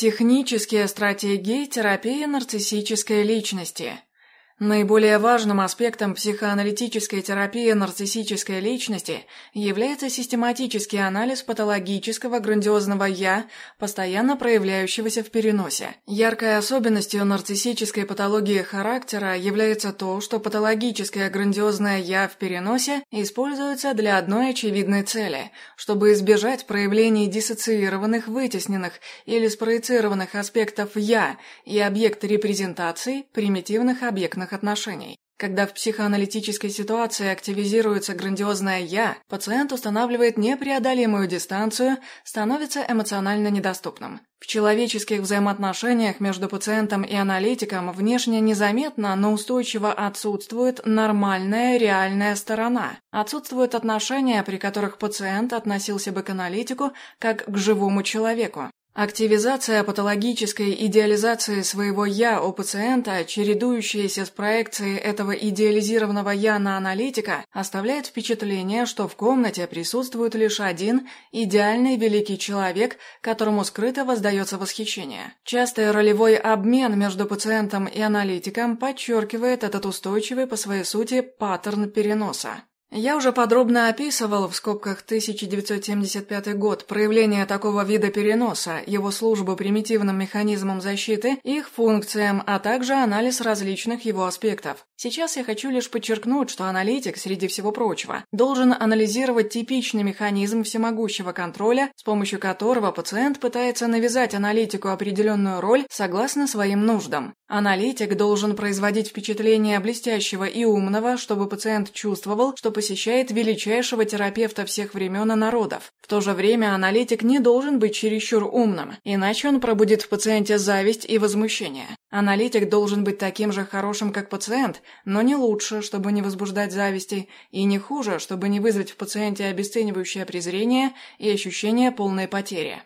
Технические стратегии терапии нарциссической личности. Наиболее важным аспектом психоаналитической терапии нарциссической личности является систематический анализ патологического грандиозного «я», постоянно проявляющегося в переносе. Яркой особенностью нарциссической патологии характера является то, что патологическое грандиозное «я» в переносе используется для одной очевидной цели, чтобы избежать проявлений диссоциированных, вытесненных или спроецированных аспектов «я» и объекта репрезентации примитивных объектных личных отношений. Когда в психоаналитической ситуации активизируется грандиозное «я», пациент устанавливает непреодолимую дистанцию, становится эмоционально недоступным. В человеческих взаимоотношениях между пациентом и аналитиком внешне незаметно, но устойчиво отсутствует нормальная реальная сторона. Отсутствуют отношения, при которых пациент относился бы к аналитику как к живому человеку. Активизация патологической идеализации своего «я» у пациента, чередующаяся с проекцией этого идеализированного «я» на аналитика, оставляет впечатление, что в комнате присутствует лишь один идеальный великий человек, которому скрыто воздается восхищение. Частый ролевой обмен между пациентом и аналитиком подчеркивает этот устойчивый по своей сути паттерн переноса. Я уже подробно описывал в скобках 1975 год проявление такого вида переноса, его службу примитивным механизмам защиты, их функциям, а также анализ различных его аспектов. Сейчас я хочу лишь подчеркнуть, что аналитик, среди всего прочего, должен анализировать типичный механизм всемогущего контроля, с помощью которого пациент пытается навязать аналитику определенную роль согласно своим нуждам. Аналитик должен производить впечатление блестящего и умного, чтобы пациент чувствовал, что посещает величайшего терапевта всех времен и народов. В то же время аналитик не должен быть чересчур умным, иначе он пробудит в пациенте зависть и возмущение. Аналитик должен быть таким же хорошим, как пациент, но не лучше, чтобы не возбуждать зависти, и не хуже, чтобы не вызвать в пациенте обесценивающее презрение и ощущение полной потери.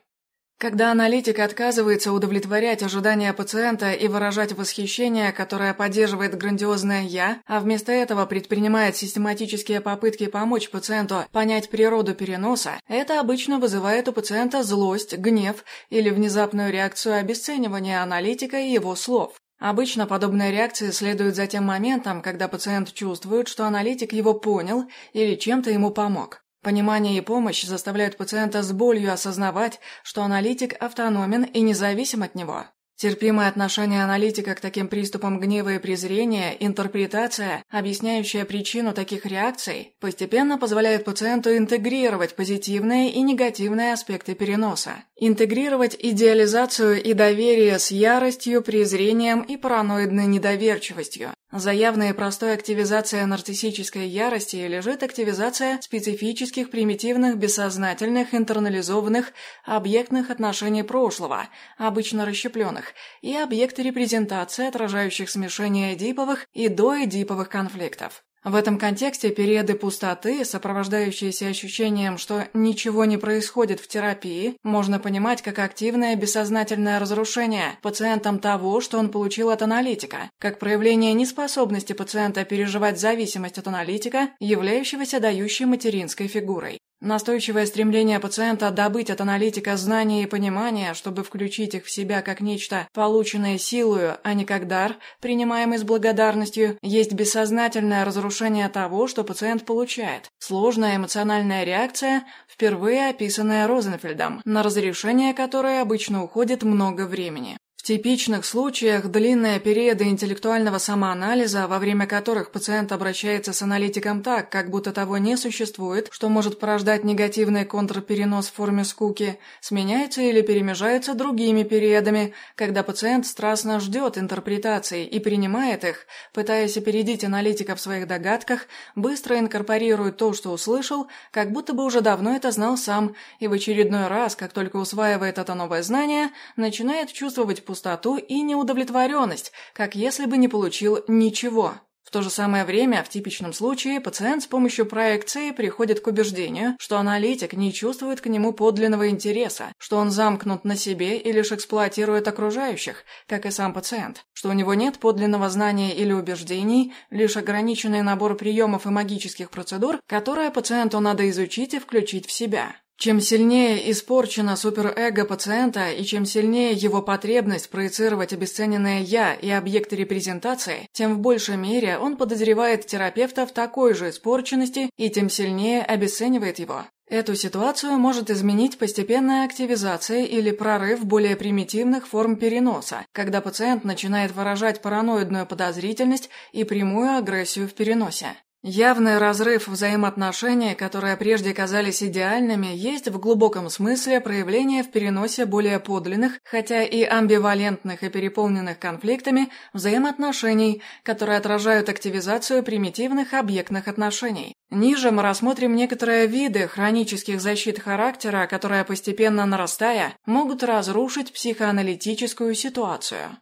Когда аналитик отказывается удовлетворять ожидания пациента и выражать восхищение, которое поддерживает грандиозное «я», а вместо этого предпринимает систематические попытки помочь пациенту понять природу переноса, это обычно вызывает у пациента злость, гнев или внезапную реакцию обесценивания аналитика и его слов. Обычно подобная реакция следует за тем моментом, когда пациент чувствует, что аналитик его понял или чем-то ему помог. Понимание и помощь заставляют пациента с болью осознавать, что аналитик автономен и независим от него. Терпимое отношение аналитика к таким приступам гнева и презрения, интерпретация, объясняющая причину таких реакций, постепенно позволяет пациенту интегрировать позитивные и негативные аспекты переноса. Интегрировать идеализацию и доверие с яростью, презрением и параноидной недоверчивостью. За явной и простой активизацией нарциссической ярости лежит активизация специфических примитивных бессознательных интернализованных объектных отношений прошлого, обычно расщепленных, и объекты репрезентации, отражающих смешение эдиповых и доэдиповых конфликтов. В этом контексте периоды пустоты, сопровождающиеся ощущением, что ничего не происходит в терапии, можно понимать как активное бессознательное разрушение пациентом того, что он получил от аналитика, как проявление неспособности пациента переживать зависимость от аналитика, являющегося дающей материнской фигурой. Настойчивое стремление пациента добыть от аналитика знания и понимания, чтобы включить их в себя как нечто, полученное силою, а не как дар, принимаемый с благодарностью, есть бессознательное разрушение того, что пациент получает. Сложная эмоциональная реакция, впервые описанная Розенфельдом, на разрешение которой обычно уходит много времени. Типичных случаях длинные периоды интеллектуального самоанализа, во время которых пациент обращается с аналитиком так, как будто того не существует, что может порождать негативный контрперенос в форме скуки, сменяются или перемежаются другими периодами, когда пациент страстно ждет интерпретаций и принимает их, пытаясь опередить аналитика в своих догадках, быстро инкорпорирует то, что услышал, как будто бы уже давно это знал сам, и в очередной раз, как только усваивает это новое знание, начинает чувствовать пустоту и неудовлетворенность, как если бы не получил ничего. В то же самое время, в типичном случае, пациент с помощью проекции приходит к убеждению, что аналитик не чувствует к нему подлинного интереса, что он замкнут на себе и лишь эксплуатирует окружающих, как и сам пациент, что у него нет подлинного знания или убеждений, лишь ограниченный набор приемов и магических процедур, которые пациенту надо изучить и включить в себя. Чем сильнее испорчено суперэго пациента и чем сильнее его потребность проецировать обесцененное «я» и объекты репрезентации, тем в большей мере он подозревает терапевта в такой же испорченности и тем сильнее обесценивает его. Эту ситуацию может изменить постепенная активизация или прорыв более примитивных форм переноса, когда пациент начинает выражать параноидную подозрительность и прямую агрессию в переносе. Явный разрыв взаимоотношений, которые прежде казались идеальными, есть в глубоком смысле проявление в переносе более подлинных, хотя и амбивалентных и переполненных конфликтами, взаимоотношений, которые отражают активизацию примитивных объектных отношений. Ниже мы рассмотрим некоторые виды хронических защит характера, которые, постепенно нарастая, могут разрушить психоаналитическую ситуацию.